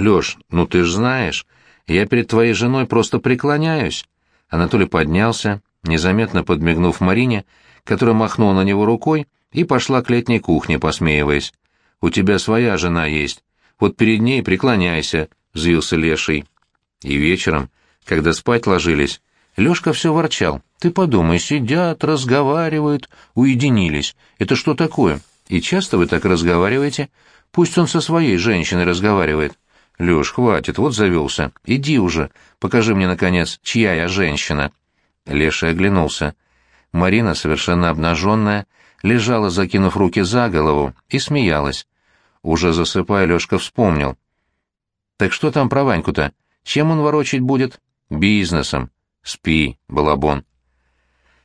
Лёш, ну ты ж знаешь, я перед твоей женой просто преклоняюсь. Анатолий поднялся, незаметно подмигнув Марине, которая махнула на него рукой и пошла к летней кухне, посмеиваясь. «У тебя своя жена есть. Вот перед ней преклоняйся», — взвился Леший. И вечером, когда спать ложились, Лёшка все ворчал. «Ты подумай, сидят, разговаривают, уединились. Это что такое? И часто вы так разговариваете? Пусть он со своей женщиной разговаривает». «Лёш, хватит, вот завелся. Иди уже, покажи мне, наконец, чья я женщина». Леший оглянулся. Марина, совершенно обнаженная, лежала, закинув руки за голову, и смеялась. Уже засыпая, Лёшка вспомнил. «Так что там про Ваньку-то? Чем он ворочать будет?» «Бизнесом. Спи, балабон».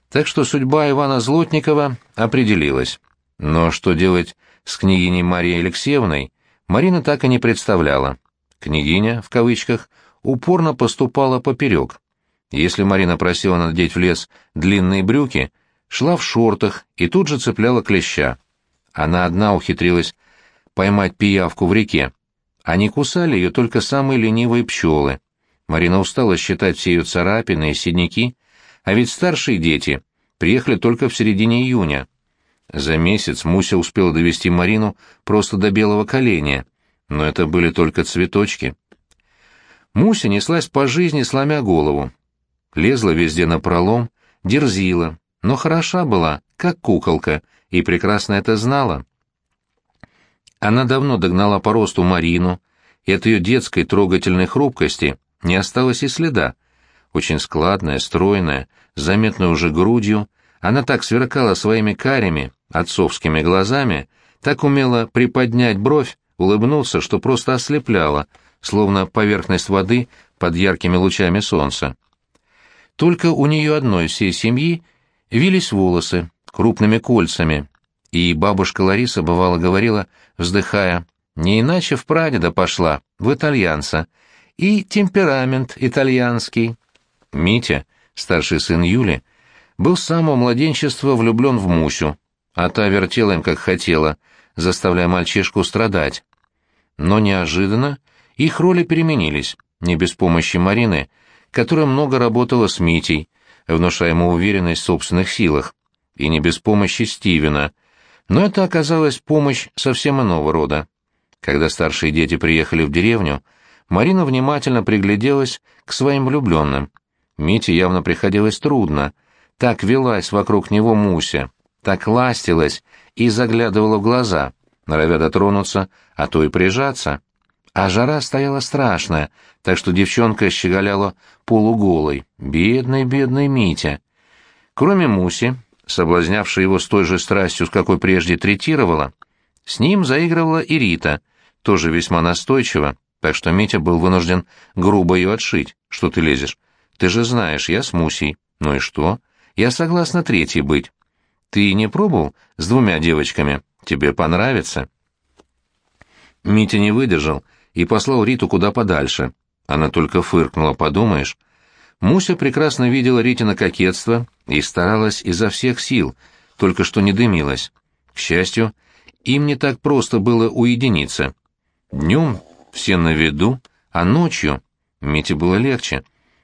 Так что судьба Ивана Злотникова определилась. Но что делать с княгиней Марией Алексеевной, Марина так и не представляла. Княгиня, в кавычках, упорно поступала поперек. Если Марина просила надеть в лес длинные брюки, шла в шортах и тут же цепляла клеща. Она одна ухитрилась поймать пиявку в реке. Они кусали ее только самые ленивые пчелы. Марина устала считать все ее царапины и синяки, а ведь старшие дети приехали только в середине июня. За месяц Муся успела довести Марину просто до белого коленя, но это были только цветочки. Муся неслась по жизни, сломя голову. Лезла везде на пролом, дерзила, но хороша была, как куколка, и прекрасно это знала. Она давно догнала по росту Марину, и от ее детской трогательной хрупкости не осталось и следа. Очень складная, стройная, заметной уже грудью, она так сверкала своими карими, отцовскими глазами, так умела приподнять бровь, улыбнуться, что просто ослепляла, словно поверхность воды под яркими лучами солнца. Только у нее одной всей семьи вились волосы крупными кольцами, и бабушка Лариса бывало говорила, вздыхая, «Не иначе в прадеда пошла, в итальянца, и темперамент итальянский». Митя, старший сын Юли, был с самого младенчества влюблен в Мусю, а та вертела им как хотела, заставляя мальчишку страдать. Но неожиданно их роли переменились, не без помощи Марины, которая много работала с Митей, внушая ему уверенность в собственных силах, и не без помощи Стивена, но это оказалась помощь совсем иного рода. Когда старшие дети приехали в деревню, Марина внимательно пригляделась к своим влюбленным. Мите явно приходилось трудно. Так велась вокруг него Муся, так ластилась и заглядывала в глаза, норовя дотронуться, а то и прижаться. А жара стояла страшная, так что девчонка щеголяла полуголой. Бедный, бедный Митя. Кроме Муси, соблазнявшей его с той же страстью, с какой прежде третировала, с ним заигрывала и Рита, тоже весьма настойчиво, так что Митя был вынужден грубо ее отшить. Что ты лезешь? Ты же знаешь, я с Мусей. Ну и что? Я согласна третьей быть. Ты не пробовал с двумя девочками? Тебе понравится. Митя не выдержал и послал Риту куда подальше. Она только фыркнула, подумаешь. Муся прекрасно видела Ритина кокетство и старалась изо всех сил, только что не дымилась. К счастью, им не так просто было уединиться. Днем все на виду, а ночью Мите было легче.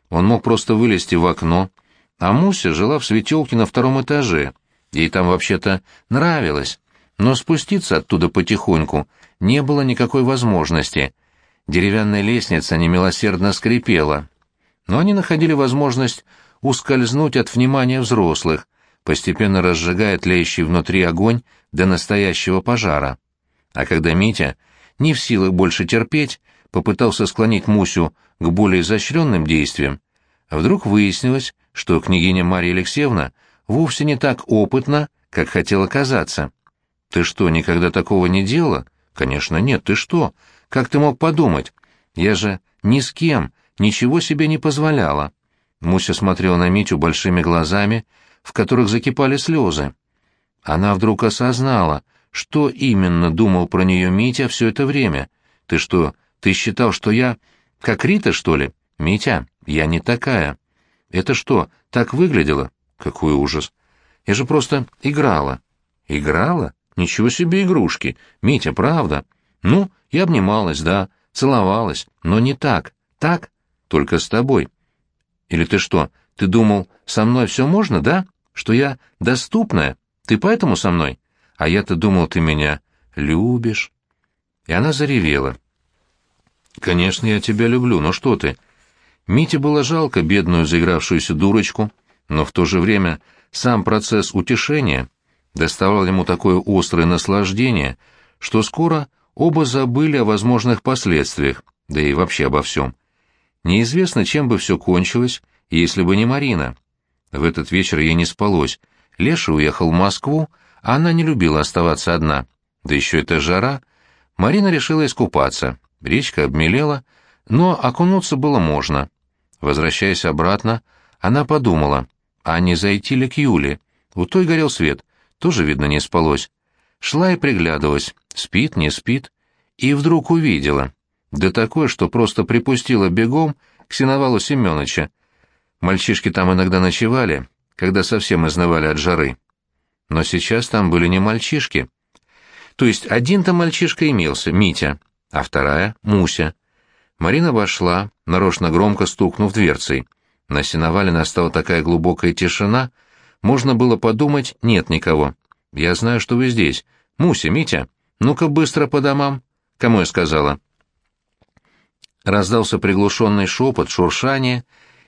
Он мог просто вылезти в окно, а Муся жила в светелке на втором этаже. Ей там вообще-то нравилось, но спуститься оттуда потихоньку не было никакой возможности. Деревянная лестница немилосердно скрипела. Но они находили возможность ускользнуть от внимания взрослых, постепенно разжигая тлеющий внутри огонь до настоящего пожара. А когда Митя, не в силах больше терпеть, попытался склонить Мусю к более изощренным действиям, вдруг выяснилось, что княгиня Марья Алексеевна вовсе не так опытна, как хотела казаться. «Ты что, никогда такого не делала?» «Конечно нет, ты что? Как ты мог подумать? Я же ни с кем ничего себе не позволяла». Муся смотрела на Митю большими глазами, в которых закипали слезы. Она вдруг осознала, что именно думал про нее Митя все это время. «Ты что, ты считал, что я... как Рита, что ли? Митя, я не такая». «Это что, так выглядело?» «Какой ужас! Я же просто играла». «Играла? Ничего себе игрушки! Митя, правда?» «Ну, я обнималась, да. целовалась, но не так. Так? Только с тобой. Или ты что, ты думал, со мной все можно, да? Что я доступная? Ты поэтому со мной? А я-то думал, ты меня любишь. И она заревела. Конечно, я тебя люблю, но что ты? Мите было жалко бедную заигравшуюся дурочку, но в то же время сам процесс утешения доставлял ему такое острое наслаждение, что скоро оба забыли о возможных последствиях, да и вообще обо всем. Неизвестно, чем бы все кончилось, если бы не Марина. В этот вечер ей не спалось. Леша уехал в Москву, а она не любила оставаться одна. Да еще это жара. Марина решила искупаться. Речка обмелела, но окунуться было можно. Возвращаясь обратно, она подумала, а не зайти ли к Юле? У той горел свет, тоже, видно, не спалось. Шла и приглядывалась, спит, не спит, и вдруг увидела. Да такое, что просто припустила бегом к Синовалу Семеновича. Мальчишки там иногда ночевали, когда совсем изнывали от жары. Но сейчас там были не мальчишки. То есть один-то мальчишка имелся, Митя, а вторая — Муся. Марина вошла, нарочно громко стукнув дверцей. На сеновале настала такая глубокая тишина, можно было подумать, нет никого. «Я знаю, что вы здесь. Муся, Митя, ну-ка быстро по домам». Кому я сказала? Раздался приглушенный шепот, шуршание,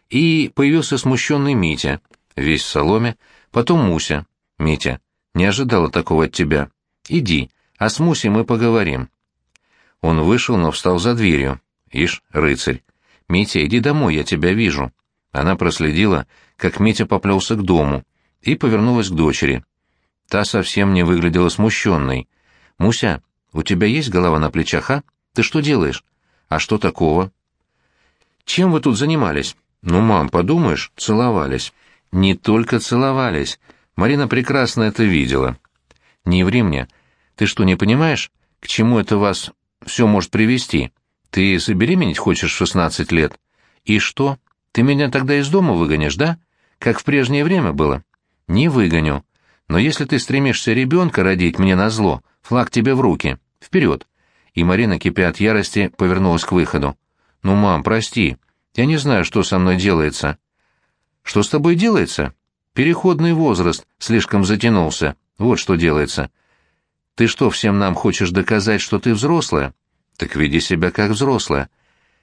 и появился смущенный Митя, весь в соломе, потом Муся. «Митя, не ожидала такого от тебя. Иди, а с Мусей мы поговорим». Он вышел, но встал за дверью. Ишь, рыцарь. «Митя, иди домой, я тебя вижу». Она проследила, как Митя поплелся к дому, и повернулась к дочери. Та совсем не выглядела смущенной. «Муся, у тебя есть голова на плечах, а? Ты что делаешь?» «А что такого?» «Чем вы тут занимались?» «Ну, мам, подумаешь, целовались». «Не только целовались. Марина прекрасно это видела». «Не ври мне. Ты что, не понимаешь, к чему это вас все может привести? Ты забеременеть хочешь в шестнадцать лет? И что? Ты меня тогда из дома выгонишь, да? Как в прежнее время было?» «Не выгоню. Но если ты стремишься ребенка родить мне на зло, флаг тебе в руки. Вперед!» И Марина, кипя от ярости, повернулась к выходу. «Ну, мам, прости. Я не знаю, что со мной делается». «Что с тобой делается?» «Переходный возраст слишком затянулся. Вот что делается. Ты что, всем нам хочешь доказать, что ты взрослая? Так веди себя как взрослая.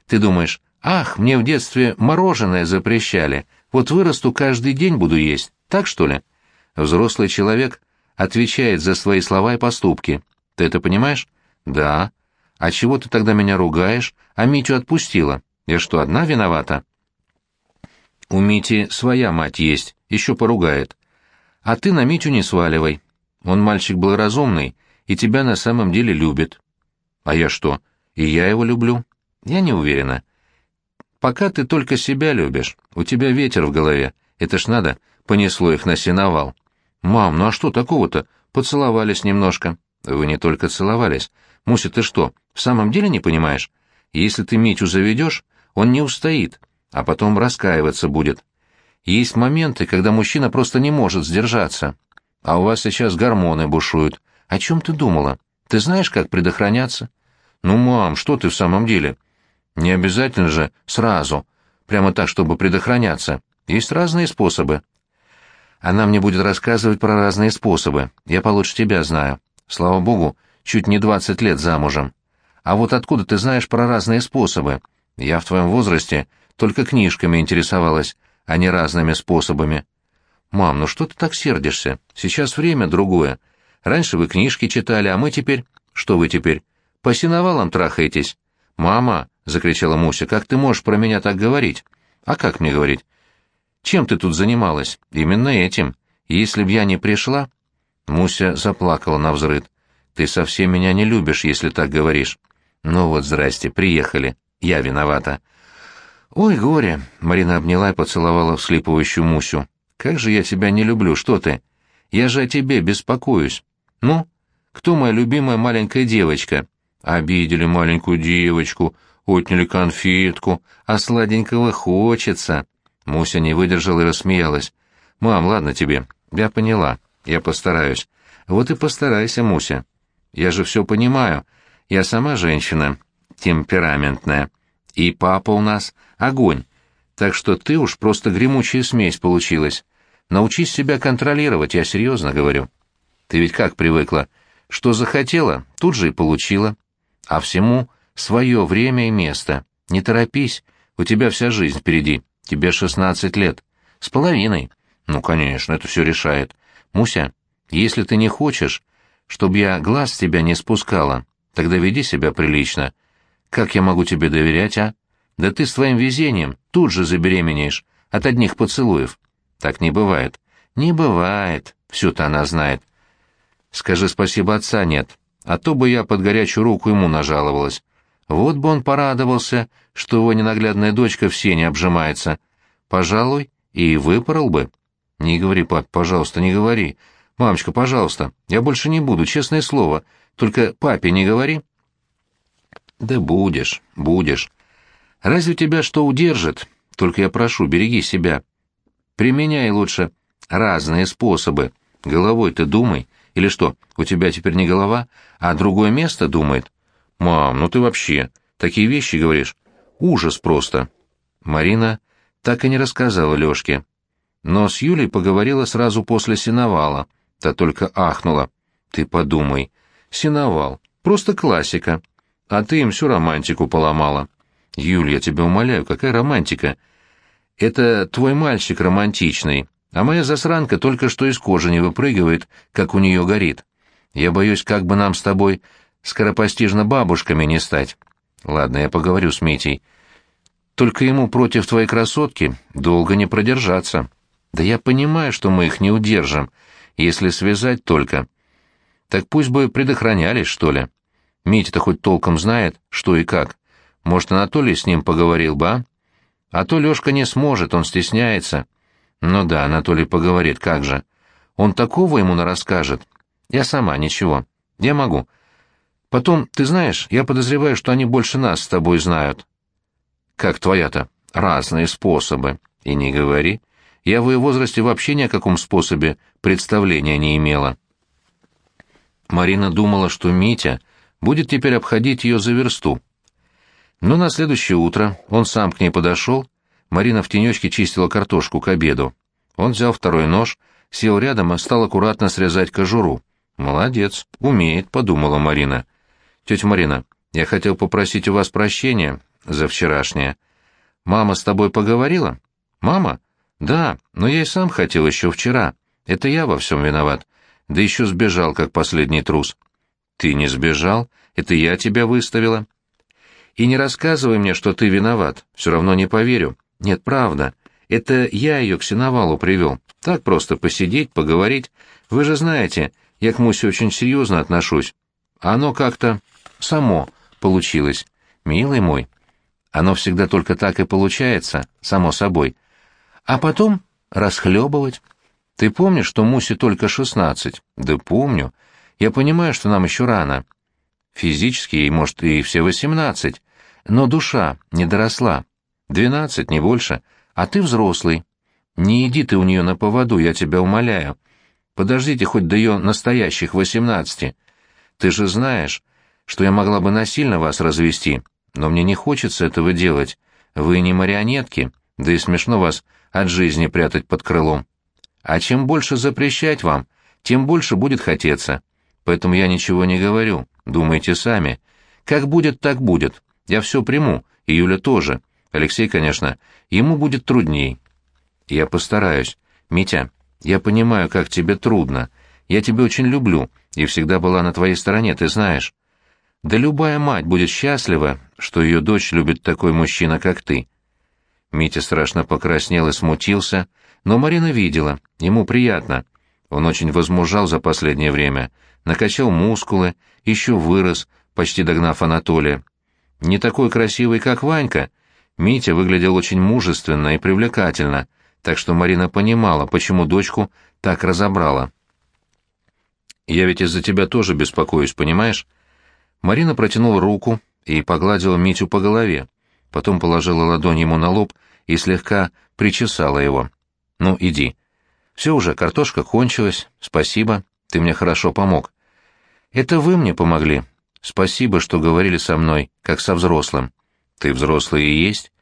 Ты думаешь, ах, мне в детстве мороженое запрещали, вот вырасту, каждый день буду есть. Так что ли? Взрослый человек отвечает за свои слова и поступки. Ты это понимаешь? Да. А чего ты тогда меня ругаешь, а Митю отпустила? Я что, одна виновата? У Мити своя мать есть, еще поругает. А ты на Митю не сваливай. Он мальчик был разумный и тебя на самом деле любит. А я что, и я его люблю? Я не уверена. Пока ты только себя любишь, у тебя ветер в голове. Это ж надо, понесло их на сеновал. Мам, ну а что такого-то? Поцеловались немножко. Вы не только целовались. Муся, ты что, в самом деле не понимаешь? Если ты Митю заведешь, он не устоит, а потом раскаиваться будет. Есть моменты, когда мужчина просто не может сдержаться. А у вас сейчас гормоны бушуют. О чем ты думала? Ты знаешь, как предохраняться? Ну, мам, что ты в самом деле? Не обязательно же сразу. Прямо так, чтобы предохраняться. Есть разные способы. Она мне будет рассказывать про разные способы. Я получше тебя знаю. Слава богу, чуть не двадцать лет замужем. А вот откуда ты знаешь про разные способы? Я в твоем возрасте только книжками интересовалась, а не разными способами. Мам, ну что ты так сердишься? Сейчас время другое. Раньше вы книжки читали, а мы теперь... Что вы теперь? По сеновалам трахаетесь? Мама, — закричала Муся, — как ты можешь про меня так говорить? А как мне говорить? Чем ты тут занималась? Именно этим. Если б я не пришла...» Муся заплакала на взрыд. «Ты совсем меня не любишь, если так говоришь». «Ну вот, здрасте, приехали. Я виновата». «Ой, горе!» — Марина обняла и поцеловала вслипывающую Мусю. «Как же я тебя не люблю, что ты? Я же о тебе беспокоюсь. Ну, кто моя любимая маленькая девочка?» «Обидели маленькую девочку, отняли конфетку, а сладенького хочется». Муся не выдержала и рассмеялась. «Мам, ладно тебе. Я поняла. Я постараюсь. Вот и постарайся, Муся. Я же все понимаю. Я сама женщина. темпераментная. И папа у нас огонь. Так что ты уж просто гремучая смесь получилась. Научись себя контролировать, я серьезно говорю. Ты ведь как привыкла? Что захотела, тут же и получила. А всему свое время и место. Не торопись, у тебя вся жизнь впереди. Тебе шестнадцать лет. С половиной. Ну, конечно, это все решает. Муся, если ты не хочешь, чтобы я глаз с тебя не спускала, тогда веди себя прилично. Как я могу тебе доверять, а? Да ты с твоим везением тут же забеременеешь от одних поцелуев. Так не бывает. Не бывает. Все-то она знает. Скажи спасибо, отца нет. А то бы я под горячую руку ему нажаловалась. Вот бы он порадовался, что его ненаглядная дочка в сене обжимается. Пожалуй, и выпорол бы. Не говори, пап, пожалуйста, не говори. Мамочка, пожалуйста, я больше не буду, честное слово. Только папе не говори. Да будешь, будешь. Разве тебя что удержит? Только я прошу, береги себя. Применяй лучше разные способы. Головой ты думай. Или что, у тебя теперь не голова, а другое место думает? Мам, ну ты вообще, такие вещи говоришь. Ужас просто. Марина так и не рассказала Лёшке. Но с Юлей поговорила сразу после сеновала. Та только ахнула. Ты подумай. Сеновал. Просто классика. А ты им всю романтику поломала. Юль, я тебя умоляю, какая романтика? Это твой мальчик романтичный, а моя засранка только что из кожи не выпрыгивает, как у нее горит. Я боюсь, как бы нам с тобой скоропостижно бабушками не стать. Ладно, я поговорю с Митей. Только ему против твоей красотки долго не продержаться. Да я понимаю, что мы их не удержим, если связать только. Так пусть бы предохранялись, что ли. Митя-то хоть толком знает, что и как. Может, Анатолий с ним поговорил бы, а? А то Лёшка не сможет, он стесняется. Ну да, Анатолий поговорит, как же. Он такого ему нарасскажет. Я сама, ничего. Я могу. Потом, ты знаешь, я подозреваю, что они больше нас с тобой знают. Как твоя-то? Разные способы. И не говори. Я в ее возрасте вообще ни о каком способе представления не имела. Марина думала, что Митя будет теперь обходить ее за версту. Но на следующее утро он сам к ней подошел, Марина в тенечке чистила картошку к обеду. Он взял второй нож, сел рядом и стал аккуратно срезать кожуру. «Молодец, умеет», — подумала Марина. «Тетя Марина, я хотел попросить у вас прощения за вчерашнее. Мама с тобой поговорила?» «Мама?» «Да, но я и сам хотел еще вчера. Это я во всем виноват. Да еще сбежал, как последний трус». «Ты не сбежал? Это я тебя выставила?» И не рассказывай мне, что ты виноват, все равно не поверю. Нет, правда. Это я ее к сеновалу привел. Так просто посидеть, поговорить. Вы же знаете, я к Мусе очень серьезно отношусь. Оно как-то само получилось. Милый мой. Оно всегда только так и получается, само собой. А потом расхлебывать. Ты помнишь, что Мусе только шестнадцать? Да помню. Я понимаю, что нам еще рано. Физически ей, может, и все восемнадцать, но душа не доросла. Двенадцать, не больше, а ты взрослый. Не иди ты у нее на поводу, я тебя умоляю. Подождите хоть до ее настоящих восемнадцати. Ты же знаешь, что я могла бы насильно вас развести, но мне не хочется этого делать. Вы не марионетки, да и смешно вас от жизни прятать под крылом. А чем больше запрещать вам, тем больше будет хотеться. Поэтому я ничего не говорю. Думайте сами. Как будет, так будет. Я все приму, и Юля тоже. Алексей, конечно, ему будет трудней. Я постараюсь. Митя, я понимаю, как тебе трудно. Я тебя очень люблю и всегда была на твоей стороне, ты знаешь. Да любая мать будет счастлива, что ее дочь любит такой мужчина, как ты. Митя страшно покраснел и смутился, но Марина видела, ему приятно. Он очень возмужал за последнее время, накачал мускулы, еще вырос, почти догнав Анатолия. Не такой красивый, как Ванька, Митя выглядел очень мужественно и привлекательно, так что Марина понимала, почему дочку так разобрала. «Я ведь из-за тебя тоже беспокоюсь, понимаешь?» Марина протянула руку и погладила Митю по голове, потом положила ладонь ему на лоб и слегка причесала его. «Ну, иди. Все уже, картошка кончилась, спасибо, ты мне хорошо помог. Это вы мне помогли. Спасибо, что говорили со мной, как со взрослым. Ты взрослый и есть?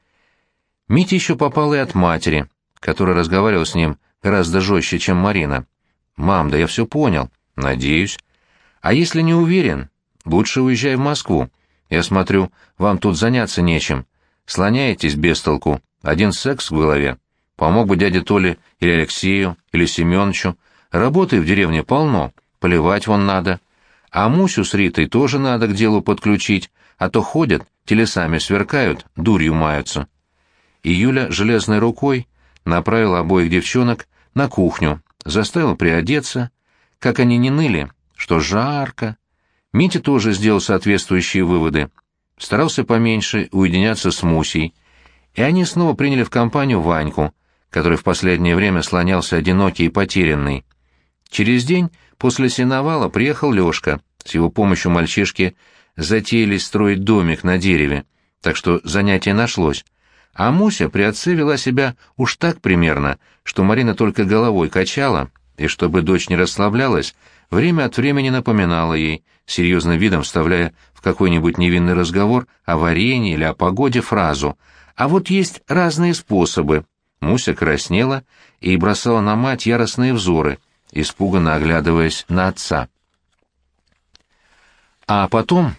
Митя еще попал и от матери, которая разговаривала с ним гораздо жестче, чем Марина. «Мам, да я все понял. Надеюсь. А если не уверен, лучше уезжай в Москву. Я смотрю, вам тут заняться нечем. Слоняетесь без толку. Один секс в голове. Помог бы дяде Толе или Алексею, или Семеновичу. Работы в деревне полно, поливать вон надо. А Мусю с Ритой тоже надо к делу подключить, а то ходят, телесами сверкают, дурью маются. И Юля железной рукой направила обоих девчонок на кухню, заставила приодеться. Как они не ныли, что жарко. Митя тоже сделал соответствующие выводы. Старался поменьше уединяться с Мусей. И они снова приняли в компанию Ваньку, который в последнее время слонялся одинокий и потерянный. Через день после сеновала приехал Лёшка. С его помощью мальчишки затеялись строить домик на дереве, так что занятие нашлось. А Муся при отце вела себя уж так примерно, что Марина только головой качала, и чтобы дочь не расслаблялась, время от времени напоминала ей, серьезным видом вставляя в какой-нибудь невинный разговор о варенье или о погоде фразу «А вот есть разные способы». Муся краснела и бросала на мать яростные взоры, испуганно оглядываясь на отца. А потом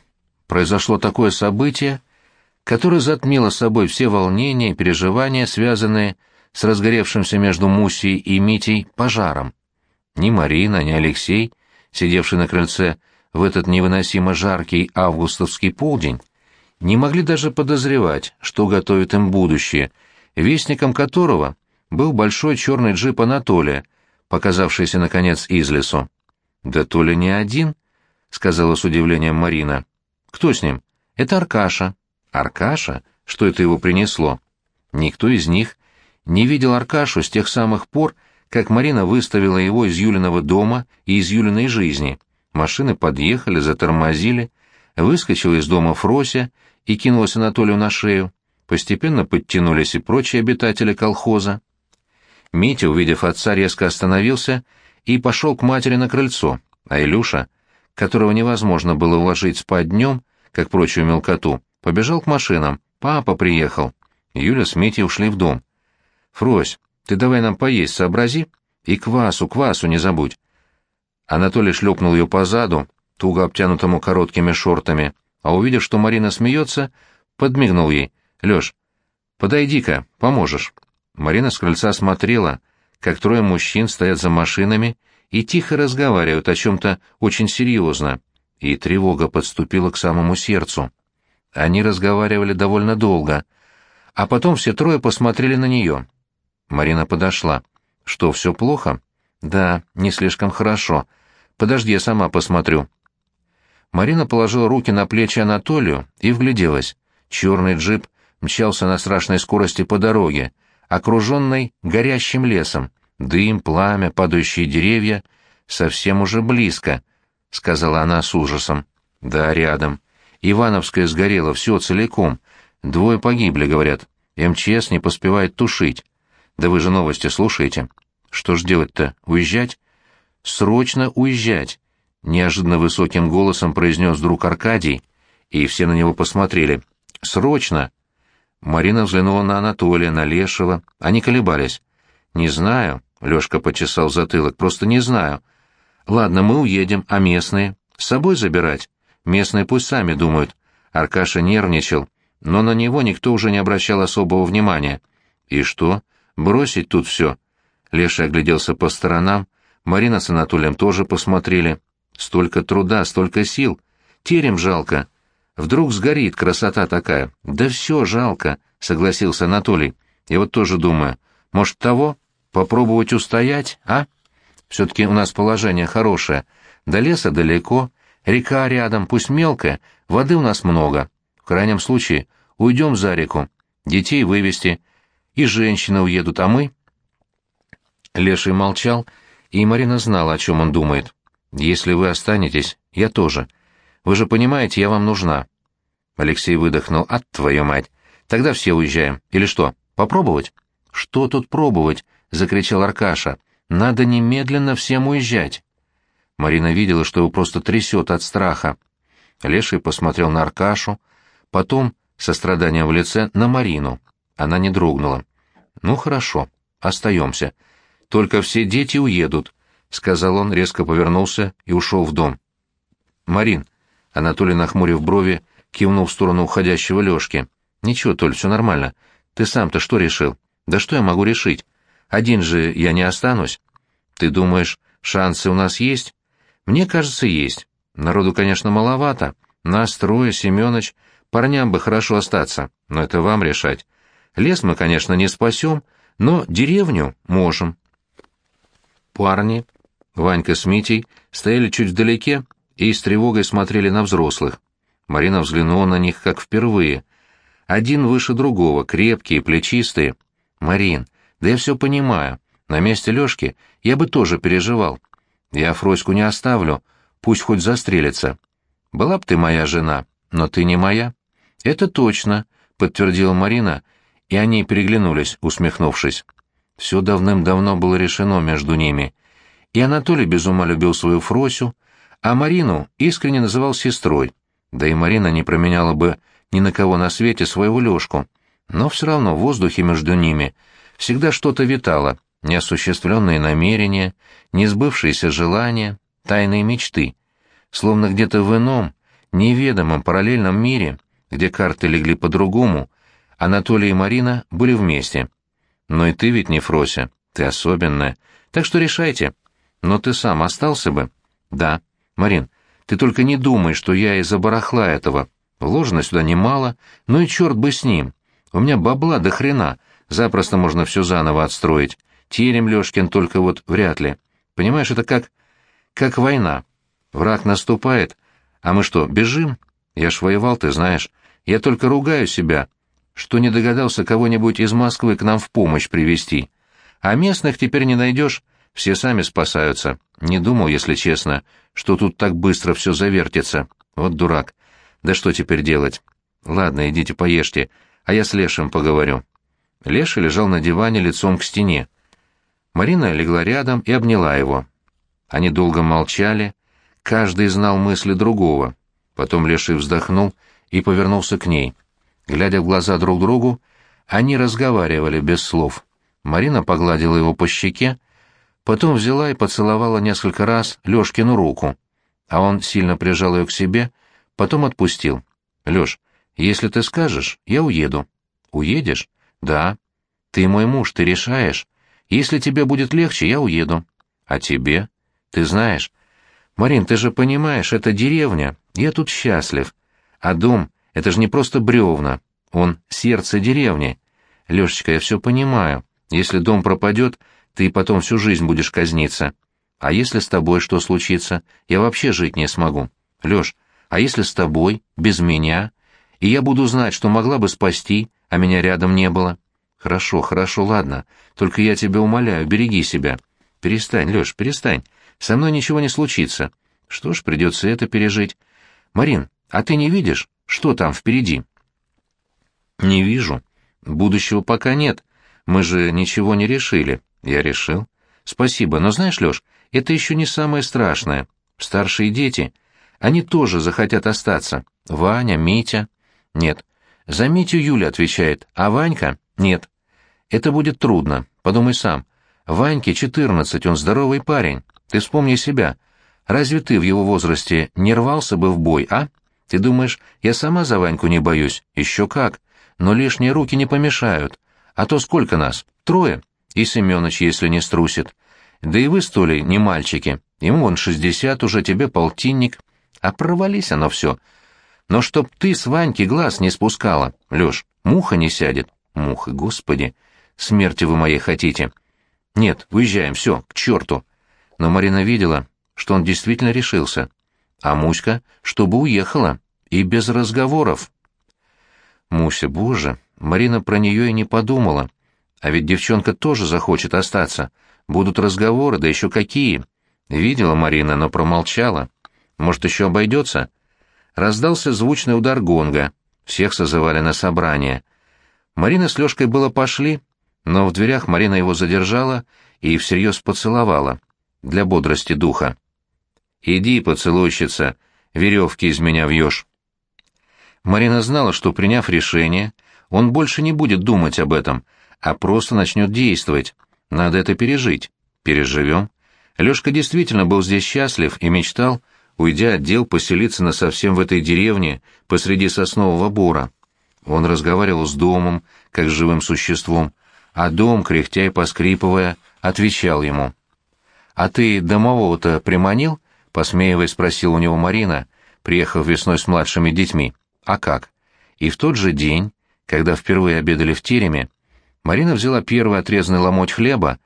произошло такое событие, которое затмило собой все волнения и переживания, связанные с разгоревшимся между Мусей и Митей пожаром. Ни Марина, ни Алексей, сидевшие на крыльце в этот невыносимо жаркий августовский полдень, не могли даже подозревать, что готовит им будущее, вестником которого был большой черный джип Анатолия, показавшийся, наконец, из лесу. Да то ли не один —— сказала с удивлением Марина. «Кто с ним?» «Это Аркаша». «Аркаша? Что это его принесло?» Никто из них не видел Аркашу с тех самых пор, как Марина выставила его из Юлиного дома и из Юлиной жизни. Машины подъехали, затормозили, выскочила из дома Фрося и кинулась Анатолию на шею. Постепенно подтянулись и прочие обитатели колхоза. Митя, увидев отца, резко остановился и пошел к матери на крыльцо, а Илюша — которого невозможно было уложить спать днем, как прочую мелкоту, побежал к машинам. Папа приехал. Юля с Митей ушли в дом. «Фрось, ты давай нам поесть, сообрази. И квасу, квасу не забудь». Анатолий шлепнул ее по заду, туго обтянутому короткими шортами, а увидев, что Марина смеется, подмигнул ей. «Леш, подойди-ка, поможешь». Марина с крыльца смотрела, как трое мужчин стоят за машинами и тихо разговаривают о чем-то очень серьезно, и тревога подступила к самому сердцу. Они разговаривали довольно долго, а потом все трое посмотрели на нее. Марина подошла. «Что, все плохо?» «Да, не слишком хорошо. Подожди, я сама посмотрю». Марина положила руки на плечи Анатолию и вгляделась. Черный джип мчался на страшной скорости по дороге, окруженной горящим лесом. Дым, пламя, падающие деревья — совсем уже близко, — сказала она с ужасом. Да, рядом. Ивановская сгорела, все целиком. Двое погибли, говорят. МЧС не поспевает тушить. Да вы же новости слушаете. Что ж делать-то, уезжать? Срочно уезжать, — неожиданно высоким голосом произнес друг Аркадий, и все на него посмотрели. Срочно! Марина взглянула на Анатолия, на Лешего. Они колебались. «Не знаю», Лёшка почесал затылок. «Просто не знаю. Ладно, мы уедем, а местные? С собой забирать? Местные пусть сами думают». Аркаша нервничал, но на него никто уже не обращал особого внимания. «И что? Бросить тут все?» Леша огляделся по сторонам. Марина с Анатолием тоже посмотрели. «Столько труда, столько сил. Терем жалко. Вдруг сгорит красота такая. Да все жалко», — согласился Анатолий. «Я вот тоже думаю. Может, того?» Попробовать устоять, а? Все-таки у нас положение хорошее. До леса далеко, река рядом, пусть мелкая, воды у нас много. В крайнем случае уйдем за реку, детей вывести, и женщины уедут, а мы...» Леший молчал, и Марина знала, о чем он думает. «Если вы останетесь, я тоже. Вы же понимаете, я вам нужна». Алексей выдохнул. «От твою мать! Тогда все уезжаем. Или что, попробовать?» «Что тут пробовать?» — закричал Аркаша. «Надо немедленно всем уезжать!» Марина видела, что его просто трясет от страха. Леший посмотрел на Аркашу, потом, со страданием в лице, на Марину. Она не дрогнула. «Ну, хорошо, остаемся. Только все дети уедут», — сказал он, резко повернулся и ушел в дом. «Марин», — Анатолий, нахмурив брови, кивнул в сторону уходящего Лешки. «Ничего, Толь, все нормально. Ты сам-то что решил? Да что я могу решить? Один же я не останусь. Ты думаешь, шансы у нас есть? Мне кажется, есть. Народу, конечно, маловато. Нас трое, Семёныч. Парням бы хорошо остаться, но это вам решать. Лес мы, конечно, не спасем, но деревню можем. Парни, Ванька с Митей, стояли чуть вдалеке и с тревогой смотрели на взрослых. Марина взглянула на них как впервые. Один выше другого, крепкие, плечистые. «Марин, да я все понимаю. На месте Лёшки я бы тоже переживал. Я Фроську не оставлю, пусть хоть застрелится. Была б ты моя жена, но ты не моя». «Это точно», — подтвердила Марина, и они переглянулись, усмехнувшись. Все давным-давно было решено между ними. И Анатолий без ума любил свою Фросю, а Марину искренне называл сестрой. Да и Марина не променяла бы ни на кого на свете своего Лёшку. Но все равно в воздухе между ними всегда что-то витало, неосуществленные намерения, несбывшиеся желания, тайные мечты. Словно где-то в ином, неведомом параллельном мире, где карты легли по-другому, Анатолий и Марина были вместе. Но и ты ведь не Фрося, ты особенная, так что решайте. Но ты сам остался бы? Да. Марин, ты только не думай, что я из-за барахла этого. Вложено сюда немало, ну и черт бы с ним. У меня бабла до хрена, запросто можно все заново отстроить. Терем Лешкин только вот вряд ли. Понимаешь, это как... как война. Враг наступает, а мы что, бежим? Я ж воевал, ты знаешь. Я только ругаю себя, что не догадался кого-нибудь из Москвы к нам в помощь привести. А местных теперь не найдешь, все сами спасаются. Не думал, если честно, что тут так быстро все завертится. Вот дурак. Да что теперь делать? Ладно, идите поешьте, а я с Лешим поговорю. Леша лежал на диване лицом к стене. Марина легла рядом и обняла его. Они долго молчали, каждый знал мысли другого. Потом Леший вздохнул и повернулся к ней. Глядя в глаза друг другу, они разговаривали без слов. Марина погладила его по щеке, потом взяла и поцеловала несколько раз Лёшкину руку, а он сильно прижал ее к себе, потом отпустил. «Лёш, если ты скажешь, я уеду». «Уедешь?» «Да». «Ты мой муж, ты решаешь. Если тебе будет легче, я уеду». «А тебе?» «Ты знаешь». «Марин, ты же понимаешь, это деревня, я тут счастлив. А дом — это же не просто бревна, он — сердце деревни. Лешечка, я все понимаю. Если дом пропадет, ты потом всю жизнь будешь казниться. А если с тобой что случится, я вообще жить не смогу. Леш, а если с тобой, без меня? И я буду знать, что могла бы спасти, а меня рядом не было. Хорошо, хорошо, ладно. Только я тебя умоляю, береги себя. Перестань, Леш, перестань. Со мной ничего не случится. Что ж, придется это пережить. Марин, а ты не видишь, что там впереди? Не вижу. Будущего пока нет. Мы же ничего не решили. Я решил. Спасибо, но знаешь, Леш, это еще не самое страшное. Старшие дети, они тоже захотят остаться. Ваня, Митя. Нет. За Митю Юля отвечает, а Ванька — нет. Это будет трудно, подумай сам. Ваньке четырнадцать, он здоровый парень. Ты вспомни себя. Разве ты в его возрасте не рвался бы в бой, а? Ты думаешь, я сама за Ваньку не боюсь? Еще как. Но лишние руки не помешают. А то сколько нас? Трое. И Семёныч, если не струсит. Да и вы, столи, не мальчики. Ему вон шестьдесят, уже тебе полтинник. А провались оно все. Но чтоб ты с Ваньки глаз не спускала, Лёш, муха не сядет. Муха, господи. Смерти вы моей хотите. Нет, уезжаем, все, к черту. Но Марина видела, что он действительно решился. А Муська, чтобы уехала, и без разговоров. Муся, боже, Марина про нее и не подумала. А ведь девчонка тоже захочет остаться. Будут разговоры, да еще какие. Видела Марина, но промолчала. Может, еще обойдется? Раздался звучный удар гонга. Всех созывали на собрание. Марина с Лешкой было пошли, но в дверях Марина его задержала и всерьез поцеловала. Для бодрости духа. «Иди, поцелуйщица, веревки из меня вьешь. Марина знала, что, приняв решение, он больше не будет думать об этом, а просто начнет действовать. Надо это пережить. Переживем. Лёшка действительно был здесь счастлив и мечтал, уйдя от дел, поселиться насовсем в этой деревне посреди соснового бора. Он разговаривал с домом, как с живым существом, а дом, кряхтя и поскрипывая, отвечал ему. «А ты домового-то приманил?» — посмеиваясь спросила у него Марина, приехав весной с младшими детьми. «А как?» И в тот же день, когда впервые обедали в тереме, Марина взяла первый отрезанный ломоть хлеба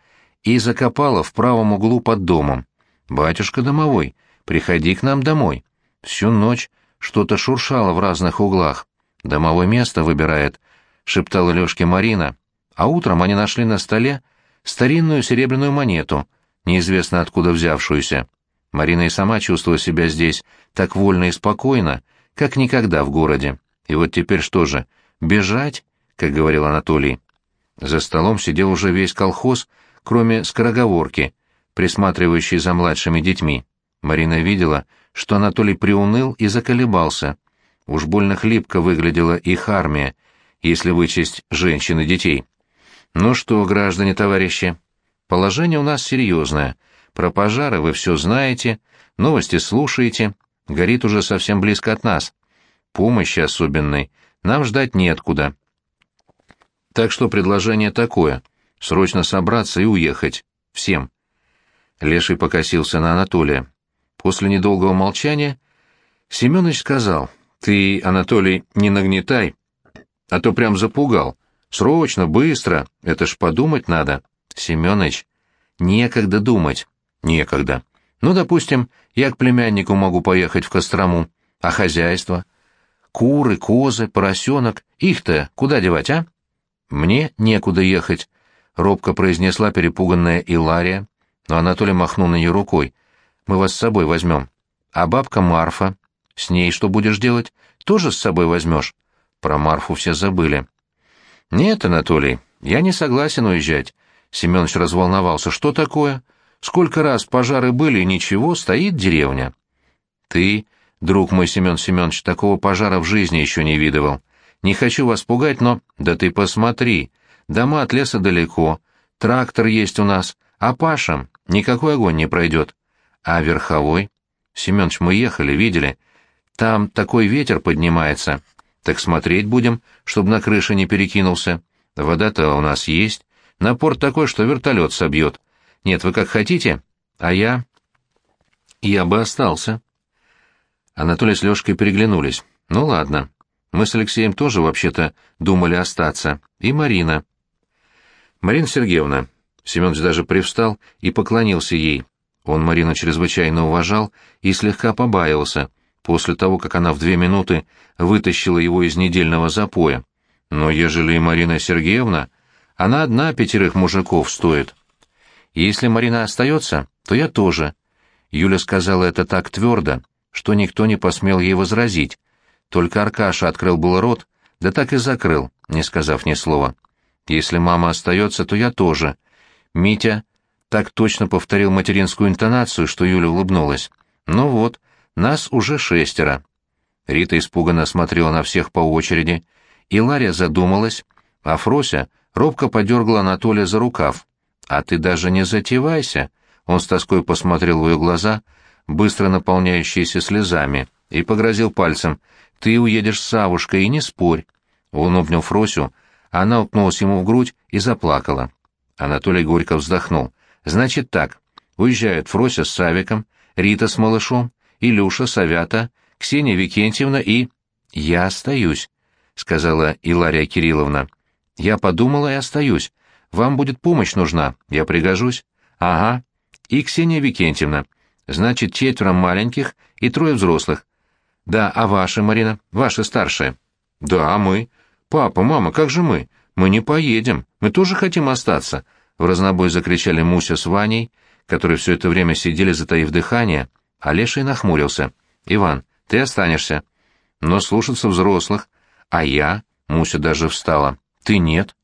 и закопала в правом углу под домом. «Батюшка домовой, приходи к нам домой». Всю ночь что-то шуршало в разных углах. «Домовое место выбирает», — шептала Лёшке Марина. А утром они нашли на столе старинную серебряную монету, неизвестно откуда взявшуюся. Марина и сама чувствовала себя здесь так вольно и спокойно, как никогда в городе. И вот теперь что же, бежать, как говорил Анатолий? За столом сидел уже весь колхоз, кроме скороговорки, присматривающей за младшими детьми. Марина видела, что Анатолий приуныл и заколебался. Уж больно хлипко выглядела их армия, если вычесть женщин и детей. «Ну что, граждане товарищи, положение у нас серьезное. Про пожары вы все знаете, новости слушаете, горит уже совсем близко от нас. Помощи особенной нам ждать неоткуда. Так что предложение такое — срочно собраться и уехать. Всем. Леший покосился на Анатолия. После недолгого молчания Семенович сказал, «Ты, Анатолий, не нагнетай, а то прям запугал. Срочно, быстро, это ж подумать надо». Семенович, некогда думать. Некогда. Ну, допустим, я к племяннику могу поехать в Кострому, а хозяйство? Куры, козы, поросенок, их-то куда девать, а? «Мне некуда ехать», — робко произнесла перепуганная Илария, но Анатолий махнул на нее рукой. «Мы вас с собой возьмем. А бабка Марфа? С ней что будешь делать? Тоже с собой возьмешь?» Про Марфу все забыли. «Нет, Анатолий, я не согласен уезжать». Семенович разволновался. «Что такое? Сколько раз пожары были, ничего, стоит деревня». «Ты, друг мой Семен Семенович, такого пожара в жизни еще не видывал. Не хочу вас пугать, но... Да ты посмотри. Дома от леса далеко. Трактор есть у нас. А Пашам никакой огонь не пройдет. А верховой? Семенович, мы ехали, видели. Там такой ветер поднимается. Так смотреть будем, чтобы на крыше не перекинулся. Вода-то у нас есть. Напор такой, что вертолет собьет. Нет, вы как хотите, а я... Я бы остался. Анатолий с Лёшкой переглянулись. Ну ладно. Мы с Алексеем тоже, вообще-то, думали остаться. И Марина. Марина Сергеевна. Семенович даже привстал и поклонился ей. Он Марину чрезвычайно уважал и слегка побаивался, после того, как она в две минуты вытащила его из недельного запоя. Но ежели и Марина Сергеевна, она одна пятерых мужиков стоит. Если Марина остается, то я тоже. Юля сказала это так твердо, что никто не посмел ей возразить, только Аркаша открыл был рот, да так и закрыл, не сказав ни слова. «Если мама остается, то я тоже». Митя так точно повторил материнскую интонацию, что Юля улыбнулась. «Ну вот, нас уже шестеро». Рита испуганно смотрела на всех по очереди, и Лария задумалась, а Фрося робко подергала Анатолия за рукав. «А ты даже не затевайся!» Он с тоской посмотрел в ее глаза, быстро наполняющиеся слезами, и погрозил пальцем. Ты уедешь с Савушкой, и не спорь. Он обнял Фросю, она упнулась ему в грудь и заплакала. Анатолий горько вздохнул. Значит так, уезжают Фрося с Савиком, Рита с малышом, Илюша, Савята, Ксения Викентьевна и... Я остаюсь, сказала Илария Кирилловна. Я подумала и остаюсь. Вам будет помощь нужна, я пригожусь. Ага. И Ксения Викентьевна. Значит, четверо маленьких и трое взрослых. «Да, а ваши, Марина? Ваши старшие?» «Да, мы. Папа, мама, как же мы? Мы не поедем. Мы тоже хотим остаться!» В разнобой закричали Муся с Ваней, которые все это время сидели, затаив дыхание, а Леший нахмурился. «Иван, ты останешься. Но слушаться взрослых. А я?» — Муся даже встала. «Ты нет.